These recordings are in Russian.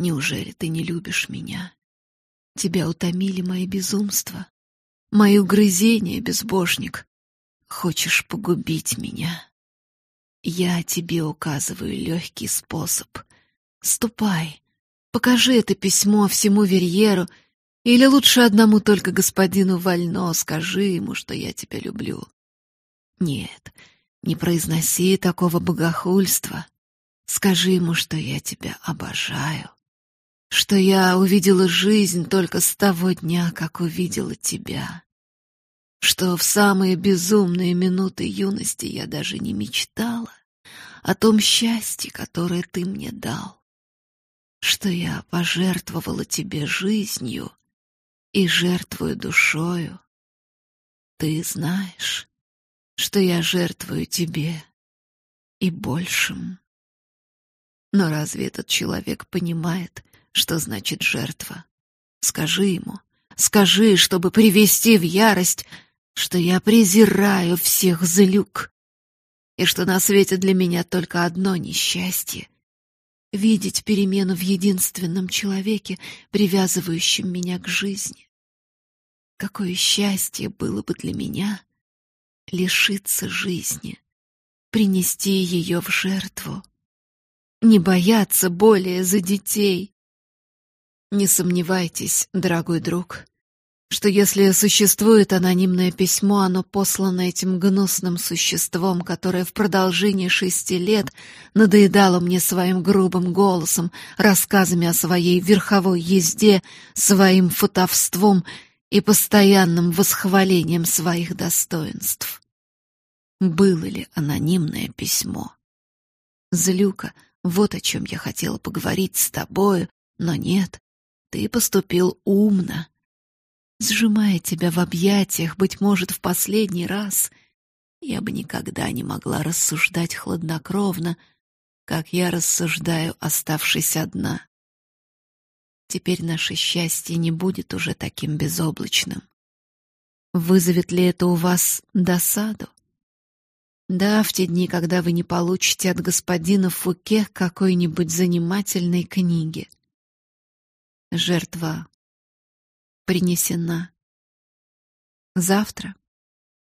Неужели ты не любишь меня? Тебя утомили мои безумства, мои угрызения, безбожник. Хочешь погубить меня? Я тебе указываю легкий способ. Ступай, покажи это письмо всему Верьеру, или лучше одному только господину Вально скажи ему, что я тебя люблю. Нет, не произноси такого богохульства. Скажи ему, что я тебя обожаю, что я увидела жизнь только с того дня, как увидела тебя, что в самые безумные минуты юности я даже не мечтала о том счастье, которое ты мне дал, что я пожертвовала тебе жизнью и жертвую душою. Ты знаешь, что я жертвую тебе и большим. Но разве этот человек понимает, что значит жертва? Скажи ему, скажи, чтобы привести в ярость, что я презираю всех злюк, и что на свете для меня только одно несчастье — видеть перемену в единственном человеке, привязывающем меня к жизни. Какое счастье было бы для меня лишиться жизни, принести ее в жертву, не бояться более за детей. Не сомневайтесь, дорогой друг, что если существует анонимное письмо, оно послано этим гнусным существом, которое в продолжении шести лет надоедало мне своим грубым голосом, рассказами о своей верховой езде, своим футовством и постоянным восхвалением своих достоинств. Было ли анонимное письмо? Злюка, вот о чем я хотела поговорить с тобою, но нет, ты поступил умно, сжимая тебя в объятиях, быть может, в последний раз, я бы никогда не могла рассуждать хладнокровно, как я рассуждаю, оставшись одна. Теперь наше счастье не будет уже таким безоблачным. Вызовет ли это у вас досаду? Да, в те дни, когда вы не получите от господина Фуке какой-нибудь занимательной книги. Жертва принесена. Завтра,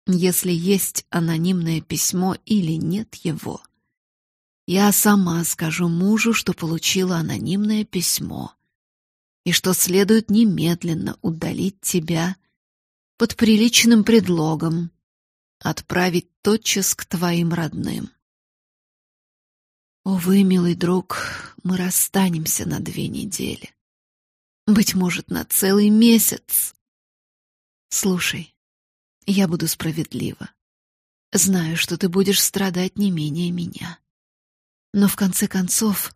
если есть анонимное письмо или нет его, я сама скажу мужу, что получила анонимное письмо и что следует немедленно удалить тебя под приличным предлогом, отправить тотчас к твоим родным. Увы, милый друг, мы расстанемся на две недели быть может, на целый месяц. Слушай, я буду справедлива. Знаю, что ты будешь страдать не менее меня. Но в конце концов,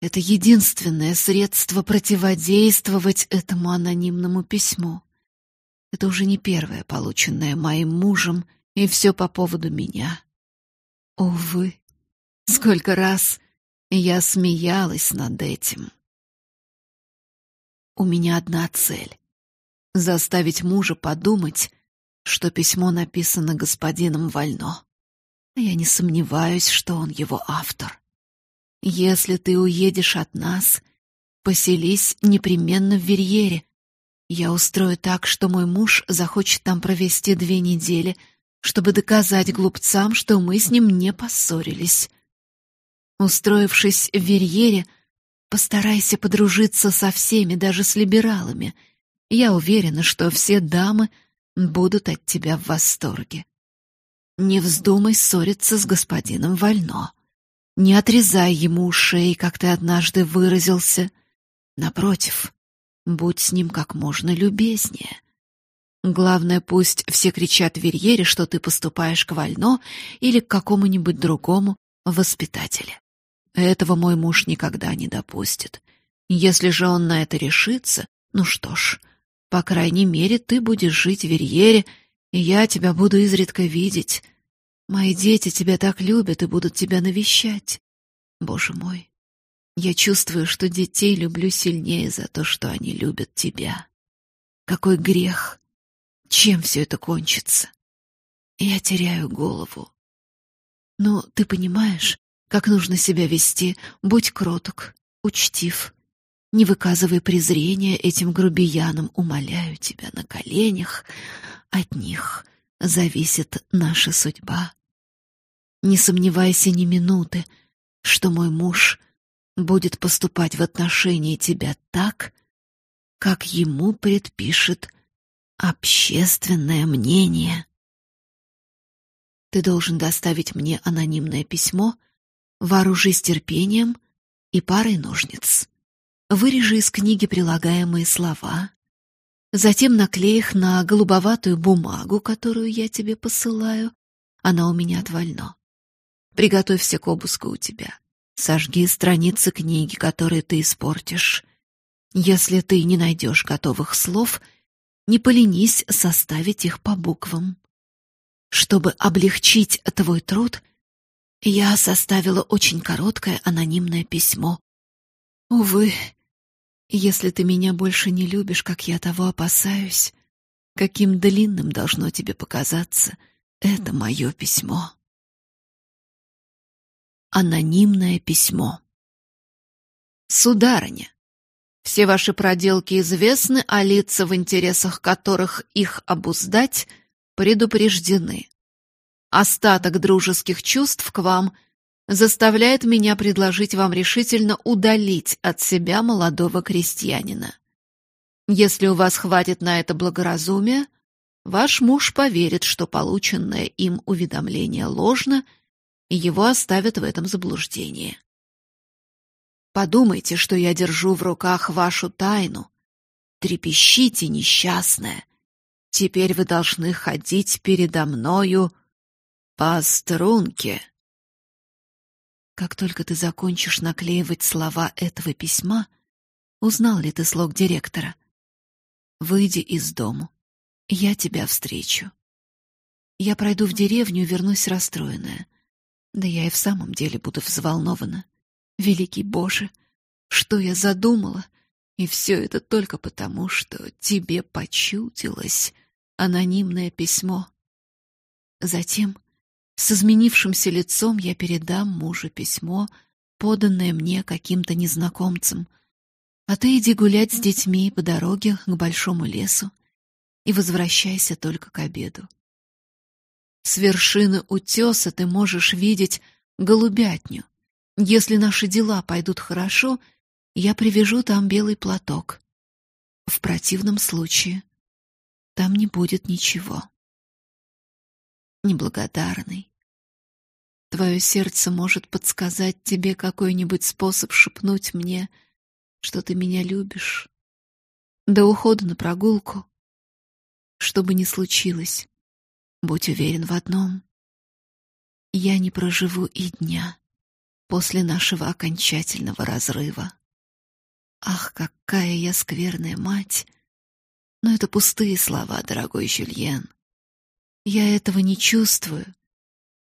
это единственное средство противодействовать этому анонимному письму. Это уже не первое, полученное моим мужем, и все по поводу меня. Увы, сколько раз я смеялась над этим. У меня одна цель — заставить мужа подумать, что письмо написано господином Вально. Я не сомневаюсь, что он его автор. Если ты уедешь от нас, поселись непременно в Верьере. Я устрою так, что мой муж захочет там провести две недели, чтобы доказать глупцам, что мы с ним не поссорились. Устроившись в Верьере, Постарайся подружиться со всеми, даже с либералами. Я уверена, что все дамы будут от тебя в восторге. Не вздумай ссориться с господином Вально. Не отрезай ему ушей, как ты однажды выразился. Напротив, будь с ним как можно любезнее. Главное, пусть все кричат в Верьере, что ты поступаешь к Вально или к какому-нибудь другому воспитателю. Этого мой муж никогда не допустит. Если же он на это решится, ну что ж, по крайней мере, ты будешь жить в Верьере, и я тебя буду изредка видеть. Мои дети тебя так любят и будут тебя навещать. Боже мой, я чувствую, что детей люблю сильнее за то, что они любят тебя. Какой грех! Чем все это кончится? Я теряю голову. Ну, ты понимаешь, как нужно себя вести, будь кроток, учтив. Не выказывай презрения этим грубиянам, умоляю тебя на коленях. От них зависит наша судьба. Не сомневайся ни минуты, что мой муж будет поступать в отношении тебя так, как ему предпишет общественное мнение. Ты должен доставить мне анонимное письмо, вооружись терпением и парой ножниц. Вырежи из книги прилагаемые слова, затем наклей их на голубоватую бумагу, которую я тебе посылаю. Она у меня отвально. Приготовься к обыску у тебя. Сожги страницы книги, которые ты испортишь. Если ты не найдешь готовых слов, не поленись составить их по буквам. Чтобы облегчить твой труд, я составила очень короткое анонимное письмо. Увы, если ты меня больше не любишь, как я того опасаюсь, каким длинным должно тебе показаться это мое письмо. Анонимное письмо. Сударыня, все ваши проделки известны, а лица, в интересах которых их обуздать, предупреждены. Остаток дружеских чувств к вам заставляет меня предложить вам решительно удалить от себя молодого крестьянина. Если у вас хватит на это благоразумия, ваш муж поверит, что полученное им уведомление ложно, и его оставят в этом заблуждении. Подумайте, что я держу в руках вашу тайну. Трепещите, несчастная. Теперь вы должны ходить передо мною по струнке. Как только ты закончишь наклеивать слова этого письма, узнал ли ты слог директора? Выйди из дому. Я тебя встречу. Я пройду в деревню и вернусь расстроенная. Да я и в самом деле буду взволнована. Великий Боже, что я задумала? И все это только потому, что тебе почудилось анонимное письмо. Затем, с изменившимся лицом, я передам мужу письмо, поданное мне каким-то незнакомцем. А ты иди гулять с детьми по дороге к большому лесу и возвращайся только к обеду. С вершины утеса ты можешь видеть голубятню, если наши дела пойдут хорошо, я привяжу там белый платок. В противном случае там не будет ничего. Неблагодарный. Твое сердце может подсказать тебе какой-нибудь способ шепнуть мне, что ты меня любишь. До ухода на прогулку. Что бы ни случилось, будь уверен в одном. Я не проживу и дня после нашего окончательного разрыва. Ах, какая я скверная мать! Но это пустые слова, дорогой Жюльен. Я этого не чувствую.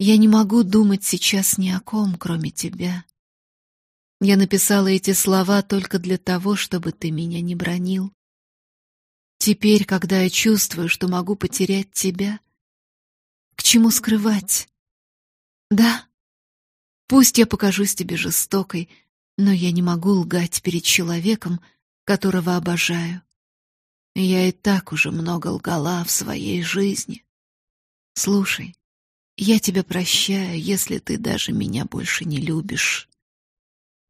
Я не могу думать сейчас ни о ком, кроме тебя. Я написала эти слова только для того, чтобы ты меня не бронил. Теперь, когда я чувствую, что могу потерять тебя, к чему скрывать? Да, Пусть я покажусь тебе жестокой, но я не могу лгать перед человеком, которого обожаю. Я и так уже много лгала в своей жизни. Слушай, я тебя прощаю, если ты даже меня больше не любишь.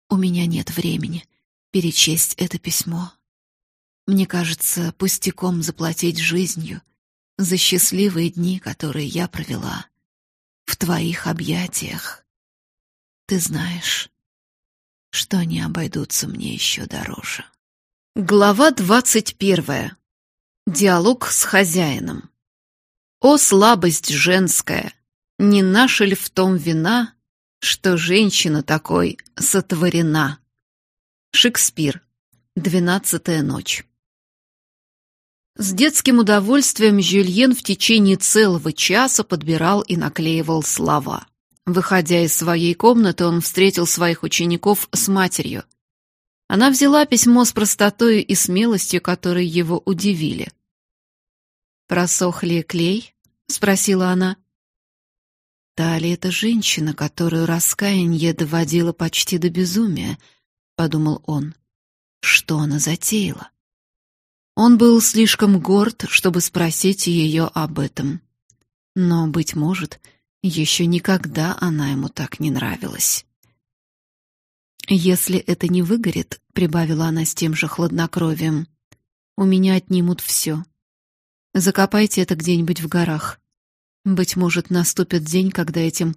У меня нет времени перечесть это письмо. Мне кажется пустяком заплатить жизнью за счастливые дни, которые я провела в твоих объятиях. Ты знаешь, что они обойдутся мне еще дороже. Глава двадцать первая. Диалог с хозяином. О слабость женская, не наша ли в том вина, что женщина такой сотворена? Шекспир. Двенадцатая ночь. С детским удовольствием Жюльен в течение целого часа подбирал и наклеивал слова. Выходя из своей комнаты, он встретил своих учеников с матерью. Она взяла письмо с простотой и смелостью, которые его удивили. «Просох ли клей?» — спросила она. «Та ли это женщина, которую раскаяние доводило почти до безумия?» — подумал он. что она затеяла. Он был слишком горд, чтобы спросить ее об этом. Но, быть может, еще никогда она ему так не нравилась. «Если это не выгорит», — прибавила она с тем же хладнокровием, — «у меня отнимут все. Закопайте это где-нибудь в горах. Быть может, наступит день, когда этим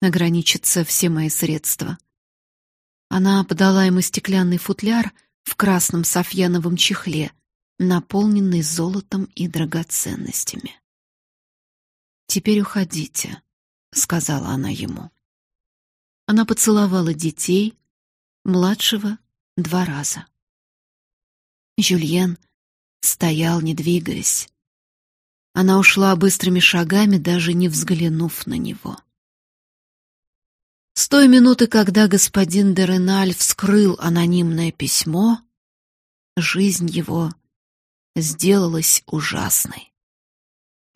ограничатся все мои средства». Она подала ему стеклянный футляр в красном софьяновом чехле, наполненный золотом и драгоценностями. «Теперь уходите», — сказала она ему. Она поцеловала детей, младшего два раза. Жюльен стоял, не двигаясь. Она ушла быстрыми шагами, даже не взглянув на него. С той минуты, когда господин де Реналь вскрыл анонимное письмо, жизнь его сделалась ужасной.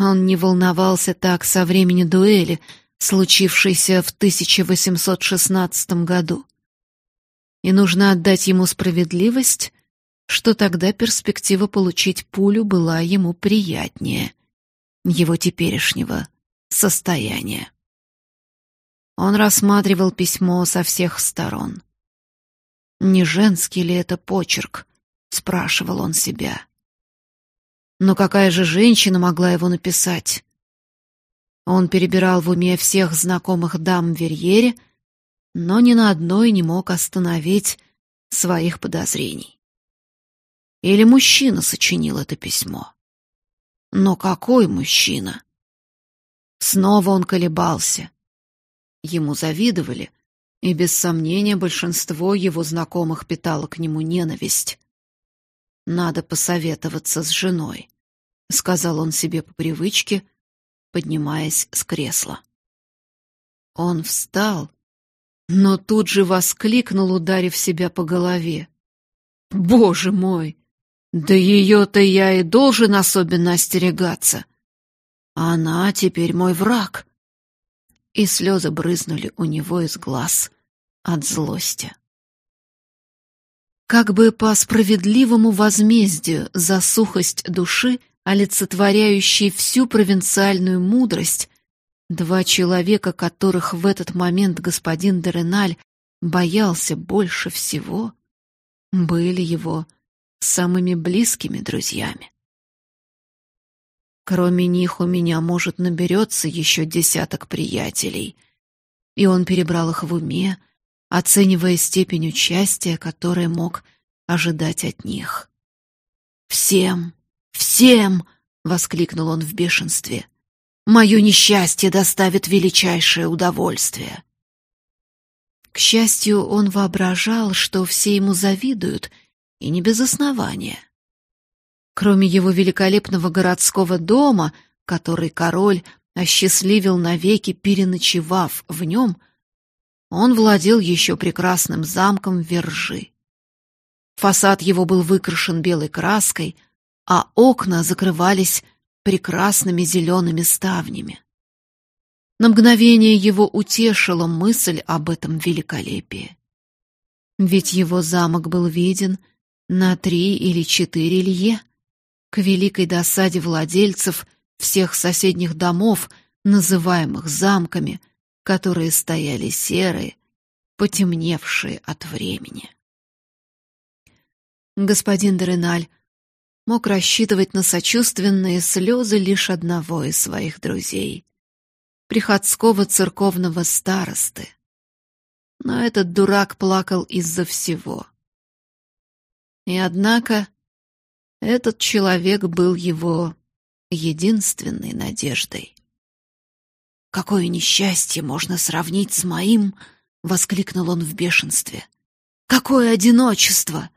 Он не волновался так со времени дуэли, случившейся в 1816 году. И нужно отдать ему справедливость, что тогда перспектива получить пулю была ему приятнее его теперешнего состояния. Он рассматривал письмо со всех сторон. Не женский ли это почерк, спрашивал он себя. Но какая же женщина могла его написать? Он перебирал в уме всех знакомых дам в Верьере, но ни на одной не мог остановить своих подозрений. Или мужчина сочинил это письмо? Но какой мужчина? Снова он колебался. Ему завидовали, и без сомнения большинство его знакомых питало к нему ненависть. Надо посоветоваться с женой, сказал он себе по привычке, поднимаясь с кресла. Он встал, но тут же воскликнул, ударив себя по голове. Боже мой! Да ее-то я и должен особенно остерегаться. Она теперь мой враг. И слезы брызнули у него из глаз от злости. Как бы по справедливому возмездию за сухость души, олицетворяющей всю провинциальную мудрость, два человека, которых в этот момент господин Дереналь боялся больше всего, были его самыми близкими друзьями. Кроме них у меня, может, наберется еще десяток приятелей. И он перебрал их в уме, оценивая степень участия, которое мог ожидать от них. «Всем! Всем!» — воскликнул он в бешенстве. «Мое несчастье доставит величайшее удовольствие!» К счастью, он воображал, что все ему завидуют, и не без основания. Кроме его великолепного городского дома, который король осчастливил навеки, переночевав в нем, он владел еще прекрасным замком Вержи. Фасад его был выкрашен белой краской, а окна закрывались прекрасными зелеными ставнями. На мгновение его утешила мысль об этом великолепии. Ведь его замок был виден на три или четыре лье, к великой досаде владельцев всех соседних домов, называемых замками, которые стояли серые, потемневшие от времени. Господин Дереналь мог рассчитывать на сочувственные слезы лишь одного из своих друзей — приходского церковного старосты. Но этот дурак плакал из-за всего. И однако этот человек был его единственной надеждой. Какое несчастье можно сравнить с моим, воскликнул он в бешенстве. Какое одиночество!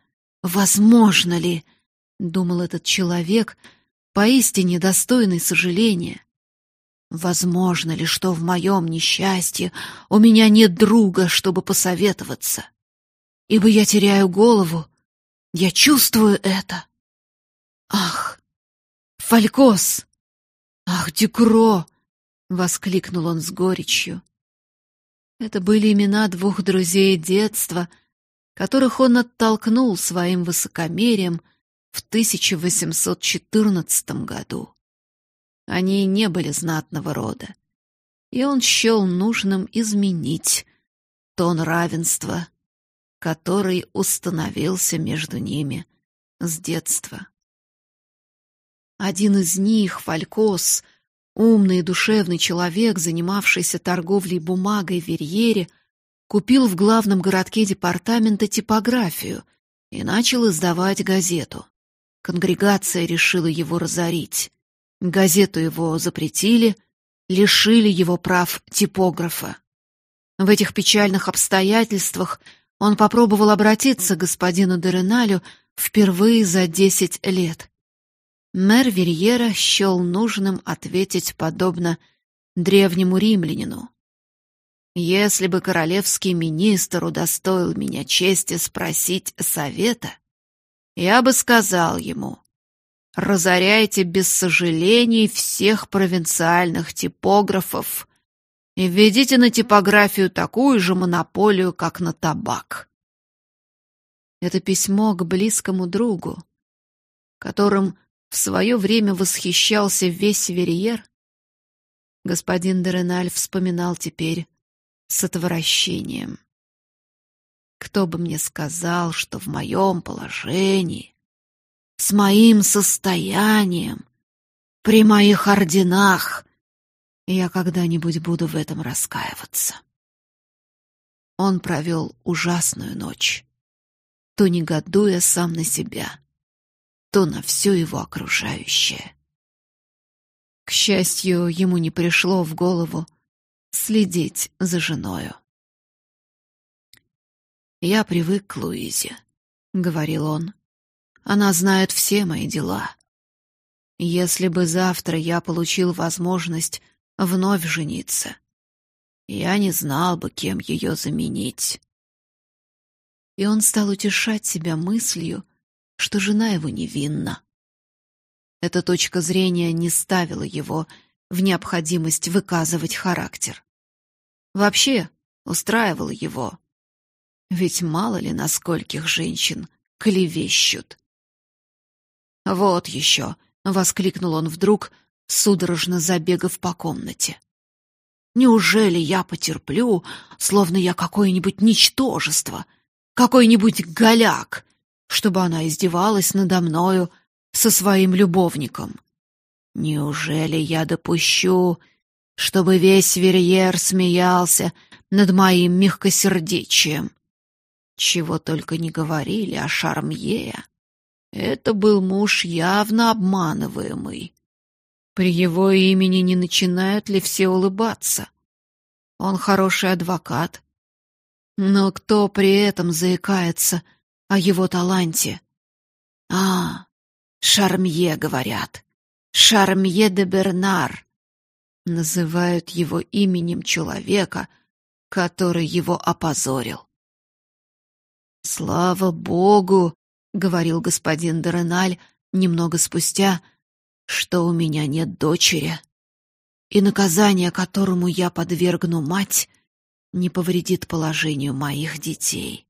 Возможно ли, думал этот человек, поистине достойный сожаления. Возможно ли, что в моем несчастье у меня нет друга, чтобы посоветоваться? Ибо я теряю голову, я чувствую это. Ах, Фалькос! Ах, Дюкро! воскликнул он с горечью. Это были имена двух друзей детства, которых он оттолкнул своим высокомерием в 1814 году. Они не были знатного рода, и он счел нужным изменить тон равенства, который установился между ними с детства. Один из них, Фалькос, умный и душевный человек, занимавшийся торговлей бумагой в Верьере, купил в главном городке департамента типографию и начал издавать газету. Конгрегация решила его разорить. Газету его запретили, лишили его прав типографа. В этих печальных обстоятельствах он попробовал обратиться к господину Дереналю впервые за десять лет. Мэр Верьера счел нужным ответить подобно древнему римлянину. «Если бы королевский министр удостоил меня чести спросить совета, я бы сказал ему, разоряйте без сожалений всех провинциальных типографов и введите на типографию такую же монополию, как на табак. Это письмо к близкому другу, которым в свое время восхищался весь Верьер, господин Дереналь вспоминал теперь с отвращением. Кто бы мне сказал, что в моем положении, с моим состоянием, при моих орденах, я когда-нибудь буду в этом раскаиваться. Он провел ужасную ночь, то негодуя сам на себя, то на все его окружающее. К счастью, ему не пришло в голову следить за женою. «Я привык к Луизе», — говорил он. «Она знает все мои дела. Если бы завтра я получил возможность вновь жениться, я не знал бы, кем ее заменить». И он стал утешать себя мыслью, что жена его невинна. Эта точка зрения не ставила его в необходимость выказывать характер. Вообще устраивала его — ведь мало ли на скольких женщин клевещут. «Вот еще!» — воскликнул он вдруг, судорожно забегав по комнате. «Неужели я потерплю, словно я какое-нибудь ничтожество, какой-нибудь голяк, чтобы она издевалась надо мною со своим любовником? Неужели я допущу, чтобы весь Верьер смеялся над моим мягкосердечием?» Чего только не говорили о Шармье. Это был муж явно обманываемый. При его имени не начинают ли все улыбаться? Он хороший адвокат. Но кто при этом заикается о его таланте? А, Шармье, говорят. Шармье де Бернар. Называют его именем человека, который его опозорил. «Слава Богу!» — говорил господин Дореналь немного спустя, что у меня нет дочери, и наказание, которому я подвергну мать, не повредит положению моих детей.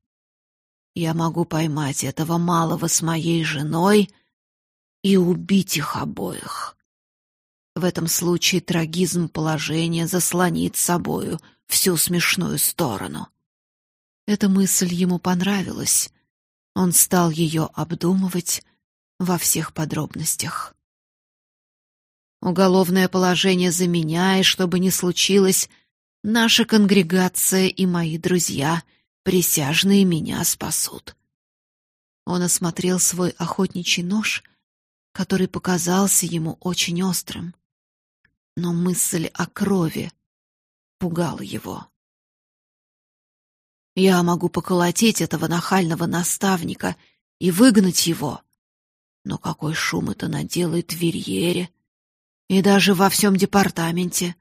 Я могу поймать этого малого с моей женой и убить их обоих. В этом случае трагизм положения заслонит собою всю смешную сторону. Эта мысль ему понравилась. Он стал ее обдумывать во всех подробностях. Уголовное положение за меня, и что бы ни случилось, наша конгрегация и мои друзья, присяжные, меня спасут. Он осмотрел свой охотничий нож, который показался ему очень острым. Но мысль о крови пугала его. Я могу поколотить этого нахального наставника и выгнать его. Но какой шум это наделает в Верьере и даже во всем департаменте.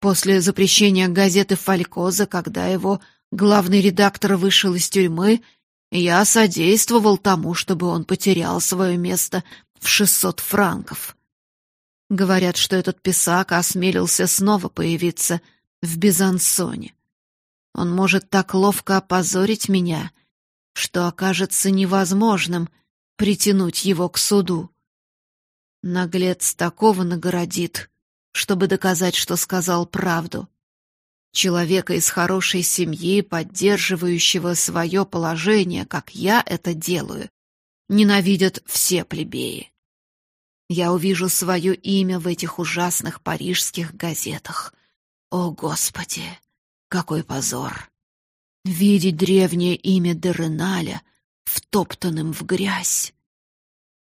После запрещения газеты «Фалькоза», когда его главный редактор вышел из тюрьмы, я содействовал тому, чтобы он потерял свое место в 600 франков. Говорят, что этот писак осмелился снова появиться в Безансоне. Он может так ловко опозорить меня что окажется невозможным притянуть его к суду. Наглец такого нагородит, чтобы доказать, что сказал правду. Человека из хорошей семьи, поддерживающего свое положение, как я это делаю, ненавидят все плебеи. Я увижу свое имя в этих ужасных парижских газетах. О, Господи, какой позор! Видеть древнее имя Дереналя втоптанным в грязь.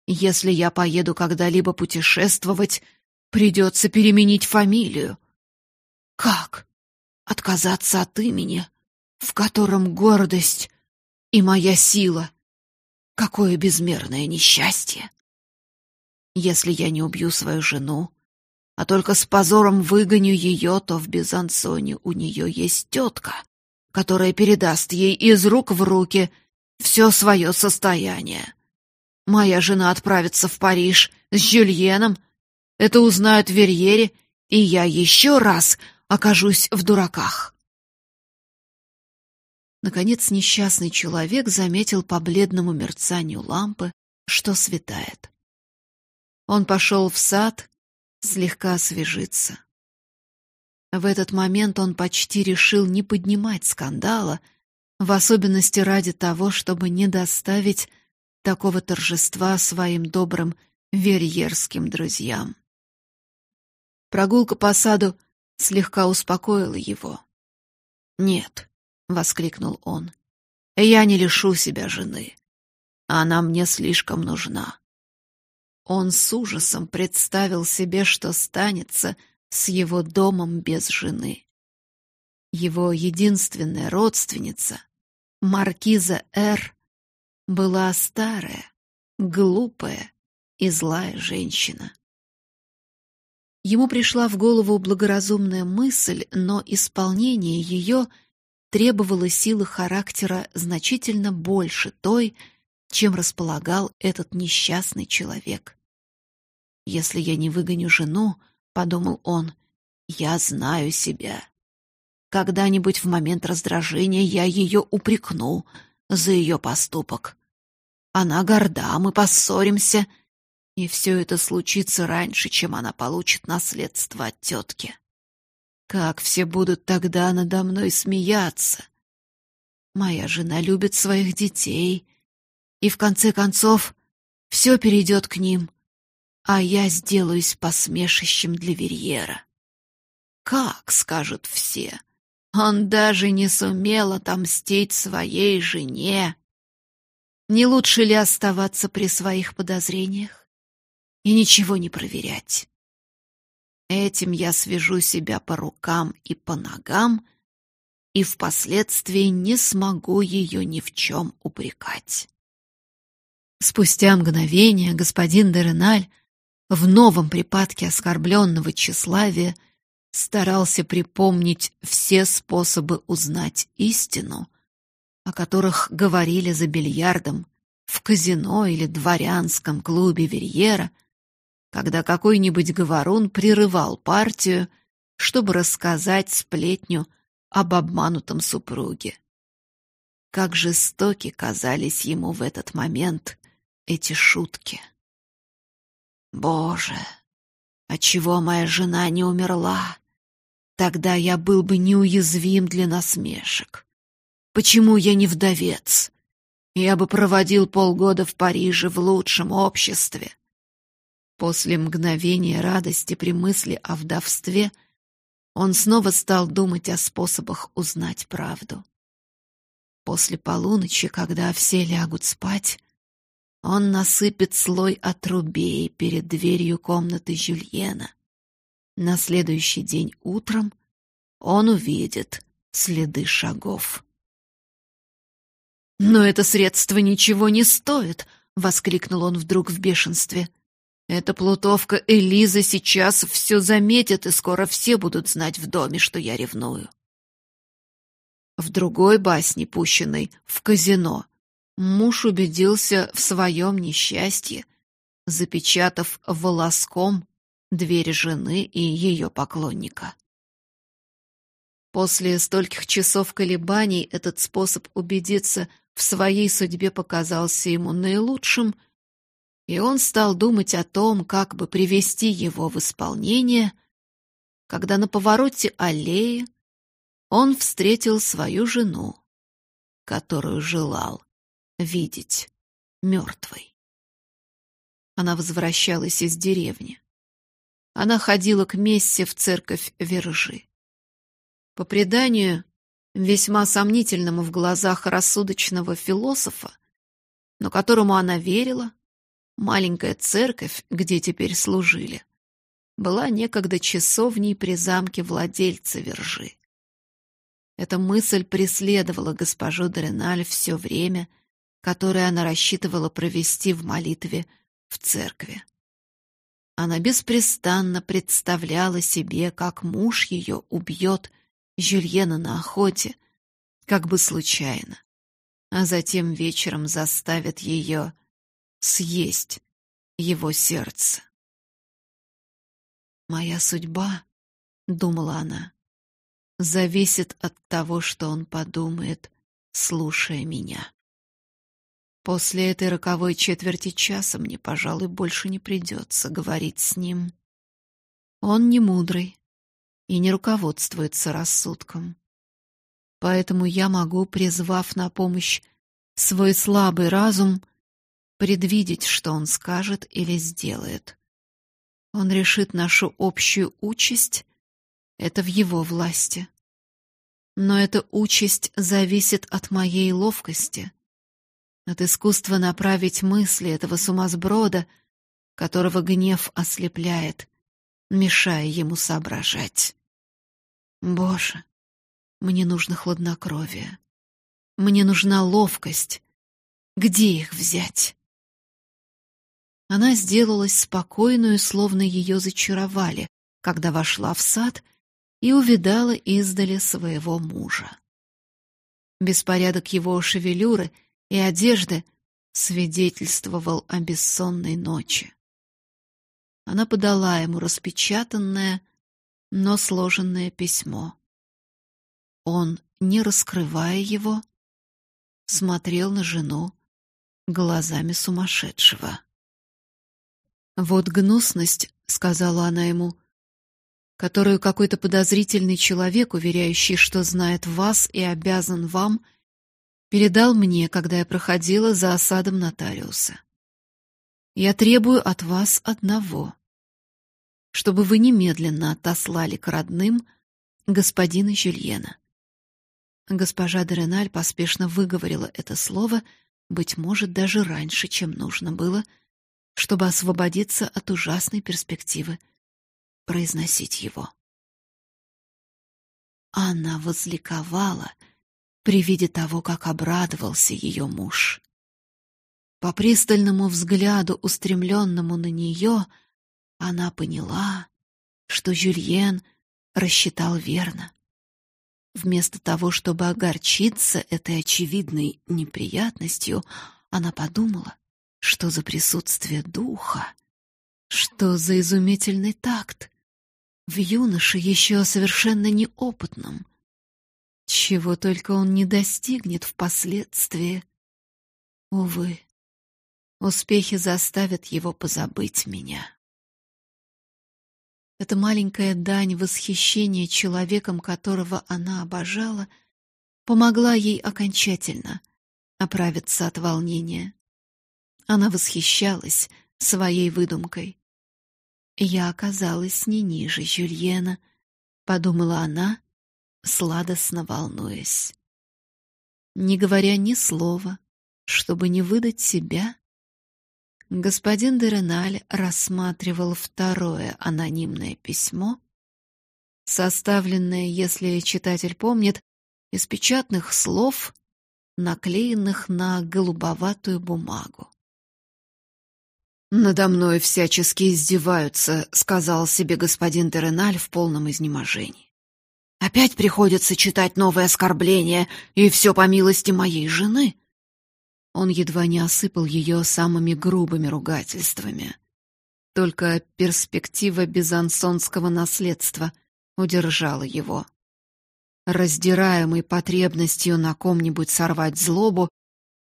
Если я поеду когда-либо путешествовать, придется переменить фамилию. Как? Отказаться от имени, в котором гордость и моя сила. Какое безмерное несчастье! Если я не убью свою жену, а только с позором выгоню ее, то в Бизансоне у нее есть тетка, которая передаст ей из рук в руки все свое состояние. Моя жена отправится в Париж с Жюльеном, это узнают в Верьере, и я еще раз окажусь в дураках. Наконец несчастный человек заметил по бледному мерцанию лампы, что светает. Он пошел в сад слегка освежиться. В этот момент он почти решил не поднимать скандала, в особенности ради того, чтобы не доставить такого торжества своим добрым верьерским друзьям. Прогулка по саду слегка успокоила его. "Нет", воскликнул он. "Я не лишу себя жены. Она мне слишком нужна. Он с ужасом представил себе, что станется с его домом без жены. Его единственная родственница, маркиза Р, была старая, глупая и злая женщина. Ему пришла в голову благоразумная мысль, но исполнение ее требовало силы характера значительно больше той, чем располагал этот несчастный человек. Если я не выгоню жену, подумал он, я знаю себя. Когда-нибудь в момент раздражения я ее упрекну за ее поступок. Она горда, мы поссоримся, и все это случится раньше, чем она получит наследство от тетки. Как все будут тогда надо мной смеяться? Моя жена любит своих детей, и в конце концов все перейдет к ним а я сделаюсь посмешищем для Верьера. Как, скажут все, он даже не сумел отомстить своей жене. Не лучше ли оставаться при своих подозрениях и ничего не проверять? Этим я свяжу себя по рукам и по ногам, и впоследствии не смогу ее ни в чем упрекать. Спустя мгновение господин Дереналь в новом припадке оскорбленного тщеславия старался припомнить все способы узнать истину, о которых говорили за бильярдом в казино или дворянском клубе Верьера, когда какой-нибудь говорун прерывал партию, чтобы рассказать сплетню об обманутом супруге. Как жестоки казались ему в этот момент эти шутки. Боже, отчего моя жена не умерла? Тогда я был бы неуязвим для насмешек. Почему я не вдовец? Я бы проводил полгода в Париже в лучшем обществе. После мгновения радости при мысли о вдовстве он снова стал думать о способах узнать правду. После полуночи, когда все лягут спать, он насыпет слой отрубей перед дверью комнаты Жюльена. На следующий день утром он увидит следы шагов. «Но это средство ничего не стоит!» — воскликнул он вдруг в бешенстве. «Эта плутовка Элиза сейчас все заметит, и скоро все будут знать в доме, что я ревную». В другой басне, пущенной в казино, Муж убедился в своем несчастье, запечатав волоском дверь жены и ее поклонника. После стольких часов колебаний этот способ убедиться в своей судьбе показался ему наилучшим, и он стал думать о том, как бы привести его в исполнение, когда на повороте аллеи он встретил свою жену, которую желал видеть мертвой. Она возвращалась из деревни. Она ходила к мессе в церковь Вержи. По преданию, весьма сомнительному в глазах рассудочного философа, но которому она верила, маленькая церковь, где теперь служили, была некогда часовней при замке владельца Вержи. Эта мысль преследовала госпожу Дреналь все время, которое она рассчитывала провести в молитве в церкви. Она беспрестанно представляла себе, как муж ее убьет Жюльена на охоте, как бы случайно, а затем вечером заставит ее съесть его сердце. «Моя судьба», — думала она, — «зависит от того, что он подумает, слушая меня». После этой роковой четверти часа мне, пожалуй, больше не придется говорить с ним. Он не мудрый, и не руководствуется рассудком. Поэтому я могу, призвав на помощь свой слабый разум, предвидеть, что он скажет или сделает. Он решит нашу общую участь, это в его власти. Но эта участь зависит от моей ловкости, от искусства направить мысли этого сумасброда, которого гнев ослепляет, мешая ему соображать. Боже, мне нужно хладнокровие. Мне нужна ловкость. Где их взять? Она сделалась спокойную, словно ее зачаровали, когда вошла в сад и увидала издали своего мужа. Беспорядок его шевелюры и одежды свидетельствовал о бессонной ночи. Она подала ему распечатанное, но сложенное письмо. Он, не раскрывая его, смотрел на жену глазами сумасшедшего. «Вот гнусность», — сказала она ему, — «которую какой-то подозрительный человек, уверяющий, что знает вас и обязан вам, передал мне, когда я проходила за осадом нотариуса. Я требую от вас одного чтобы вы немедленно отослали к родным господина Жюльена. Госпожа Дереналь поспешно выговорила это слово, быть может, даже раньше, чем нужно было, чтобы освободиться от ужасной перспективы произносить его. Она возликовала при виде того, как обрадовался ее муж. По пристальному взгляду, устремленному на нее, — она поняла, что Жюльен рассчитал верно. Вместо того, чтобы огорчиться этой очевидной неприятностью, она подумала, что за присутствие духа, что за изумительный такт в юноше еще совершенно неопытном, чего только он не достигнет впоследствии. Увы, успехи заставят его позабыть меня. Эта маленькая дань восхищения человеком, которого она обожала, помогла ей окончательно оправиться от волнения. Она восхищалась своей выдумкой. Я оказалась не ниже Жюльена, подумала она, сладостно волнуясь. Не говоря ни слова, чтобы не выдать себя, господин Дереналь рассматривал второе анонимное письмо, составленное, если читатель помнит, из печатных слов, наклеенных на голубоватую бумагу. «Надо мной всячески издеваются», — сказал себе господин Дереналь в полном изнеможении. «Опять приходится читать новые оскорбления, и все по милости моей жены». Он едва не осыпал ее самыми грубыми ругательствами. Только перспектива безансонского наследства удержала его. Раздираемый потребностью на ком-нибудь сорвать злобу,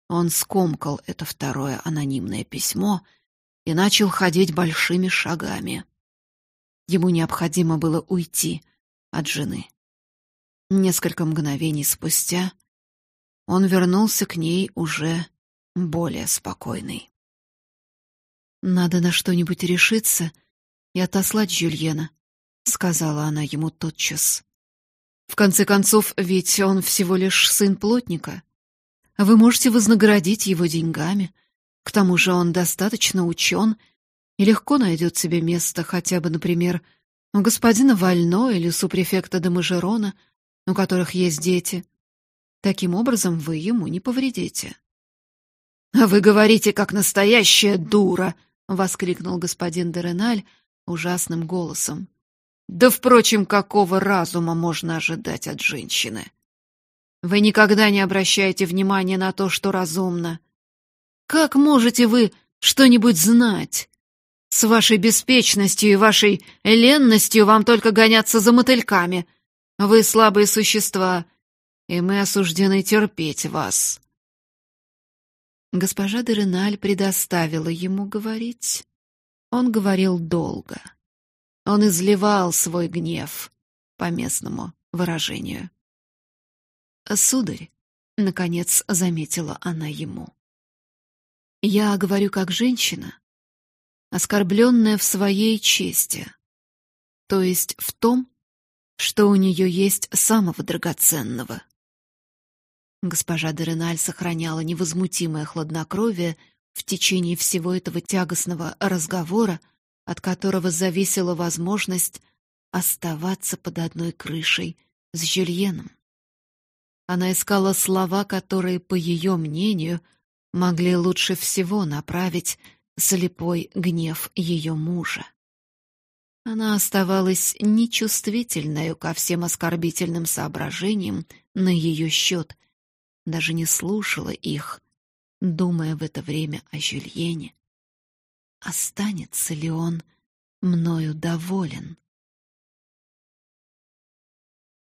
Он скомкал это второе анонимное письмо и начал ходить большими шагами. Ему необходимо было уйти от жены. Несколько мгновений спустя он вернулся к ней уже более спокойный. «Надо на что-нибудь решиться и отослать Жюльена», — сказала она ему тотчас. «В конце концов, ведь он всего лишь сын плотника. Вы можете вознаградить его деньгами. К тому же он достаточно учен и легко найдет себе место хотя бы, например, у господина Вально или супрефекта де Мажерона, у которых есть дети. Таким образом, вы ему не повредите. «А вы говорите, как настоящая дура!» — воскликнул господин Дереналь ужасным голосом. «Да, впрочем, какого разума можно ожидать от женщины? Вы никогда не обращаете внимания на то, что разумно. Как можете вы что-нибудь знать? С вашей беспечностью и вашей ленностью вам только гоняться за мотыльками. Вы слабые существа, и мы осуждены терпеть вас. Госпожа де Реналь предоставила ему говорить. Он говорил долго. Он изливал свой гнев, по местному выражению. «Сударь», — наконец заметила она ему, — «я говорю как женщина, оскорбленная в своей чести, то есть в том, что у нее есть самого драгоценного. Госпожа Дереналь сохраняла невозмутимое хладнокровие в течение всего этого тягостного разговора, от которого зависела возможность оставаться под одной крышей с Жюльеном. Она искала слова, которые, по ее мнению, могли лучше всего направить слепой гнев ее мужа. Она оставалась нечувствительной ко всем оскорбительным соображениям на ее счет, даже не слушала их, думая в это время о Жюльене. Останется ли он мною доволен?